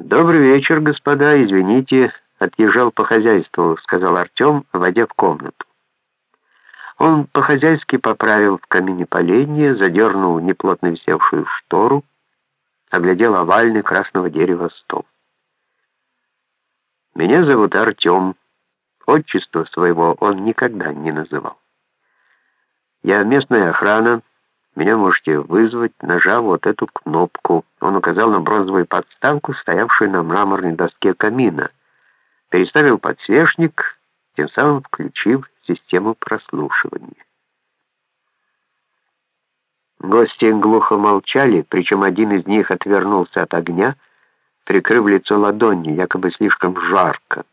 «Добрый вечер, господа, извините, отъезжал по хозяйству», — сказал Артем, войдя в комнату. Он по-хозяйски поправил в камине поленья, задернул неплотно висевшую штору, оглядел овальный красного дерева стол. «Меня зовут Артем. Отчество своего он никогда не называл. Я местная охрана, меня можете вызвать, нажав вот эту кнопку. Он указал на бронзовую подставку, стоявшую на мраморной доске камина. Переставил подсвечник, тем самым включив систему прослушивания. Гости глухо молчали, причем один из них отвернулся от огня, прикрыв лицо ладонью, якобы слишком жарко.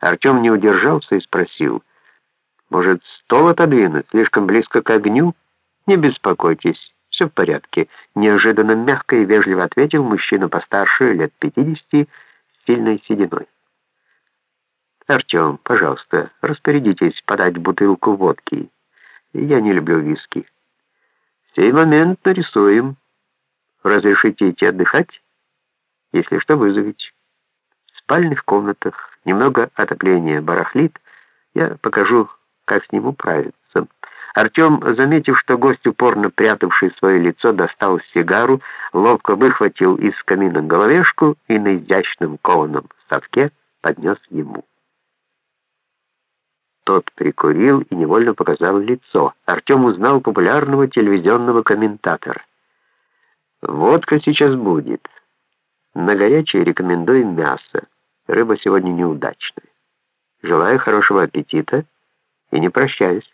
Артем не удержался и спросил, «Может, стол отодвинуть, слишком близко к огню?» «Не беспокойтесь, все в порядке», — неожиданно мягко и вежливо ответил мужчина постарше, лет 50, с сильной сединой. «Артем, пожалуйста, распорядитесь подать бутылку водки. Я не люблю виски». «В сей момент нарисуем. Разрешите идти отдыхать? Если что, вызовите». В спальных комнатах немного отопления барахлит. Я покажу, как с ним управиться». Артем, заметив, что гость, упорно прятавший свое лицо, достал сигару, ловко выхватил из камина головешку и на изящном кованом совке поднес ему. Тот прикурил и невольно показал лицо. Артем узнал популярного телевизионного комментатора. «Водка сейчас будет. На горячее рекомендуем мясо. Рыба сегодня неудачная. Желаю хорошего аппетита и не прощаюсь».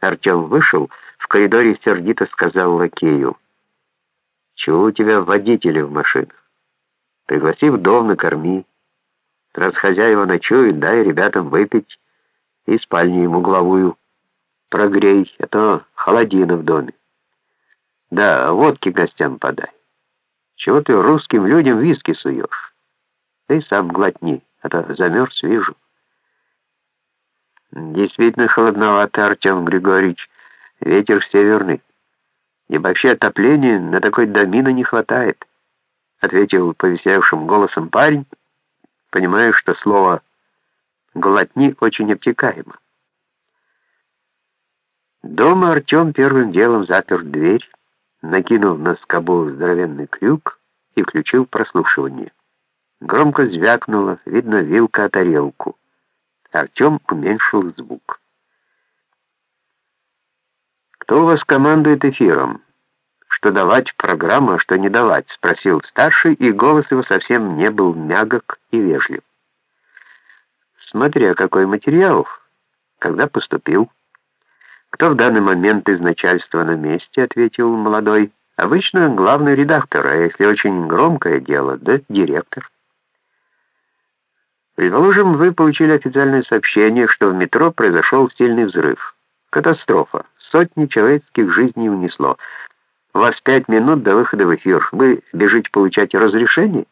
Артем вышел, в коридоре сердито сказал лакею. «Чего у тебя водители в машинах? Пригласи в дом, накорми. Раз хозяева ночуют, дай ребятам выпить и спальню ему главую. Прогрей, а то холодина в доме. Да, водки гостям подай. Чего ты русским людям виски суешь? Ты сам глотни, а то замерз, вижу». Действительно холодновато, Артем Григорьевич. Ветер северный. И вообще отопления на такой домина не хватает, ответил повеселевшим голосом парень, понимая, что слово «глотни» очень обтекаемо. Дома Артем первым делом запер дверь, накинул на скобу здоровенный крюк и включил прослушивание. Громко звякнуло, видно, вилка о тарелку. Артем уменьшил звук. «Кто у вас командует эфиром? Что давать программу, а что не давать?» — спросил старший, и голос его совсем не был мягок и вежлив. «Смотря какой материал, когда поступил». «Кто в данный момент из начальства на месте?» — ответил молодой. «Обычно главный редактор, а если очень громкое дело, да директор». Предположим, вы получили официальное сообщение, что в метро произошел сильный взрыв. Катастрофа. Сотни человеческих жизней унесло. У вас пять минут до выхода в эфир. Вы бежите получать разрешение?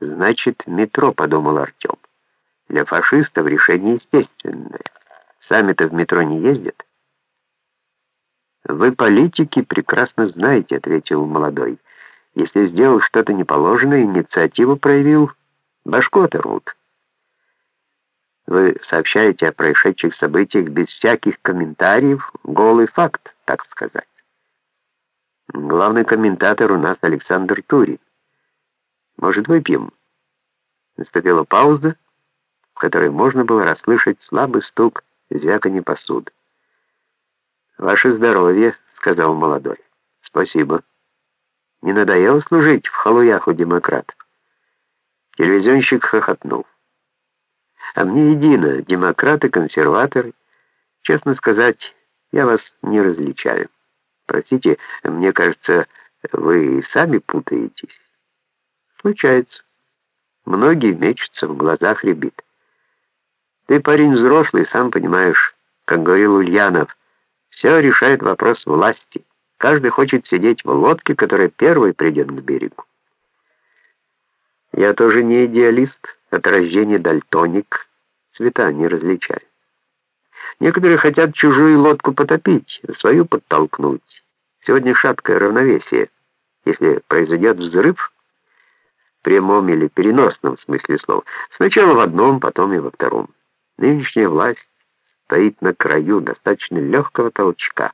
Значит, метро, подумал Артем. Для фашистов решение естественное. Сами-то в метро не ездят. «Вы, политики, прекрасно знаете», — ответил молодой. «Если сделал что-то неположенное, инициативу проявил, Башку оторвут. Вы сообщаете о происшедших событиях без всяких комментариев, голый факт, так сказать. Главный комментатор у нас Александр Турин. Может, выпьем? Наступила пауза, в которой можно было расслышать слабый стук звяканья посуды. «Ваше здоровье», — сказал молодой. «Спасибо. Не надоело служить в халуях у демократов?» Телевизионщик хохотнул. А мне едино, демократы, консерваторы. Честно сказать, я вас не различаю. Простите, мне кажется, вы сами путаетесь. Случается. Многие мечутся, в глазах рябит. Ты парень взрослый, сам понимаешь, как говорил Ульянов, все решает вопрос власти. Каждый хочет сидеть в лодке, которая первой придет к берегу. Я тоже не идеалист, от рождения дальтоник, цвета не различаю. Некоторые хотят чужую лодку потопить, а свою подтолкнуть. Сегодня шаткое равновесие. Если произойдет взрыв, в прямом или переносном смысле слова. Сначала в одном, потом и во втором. Нынешняя власть стоит на краю достаточно легкого толчка.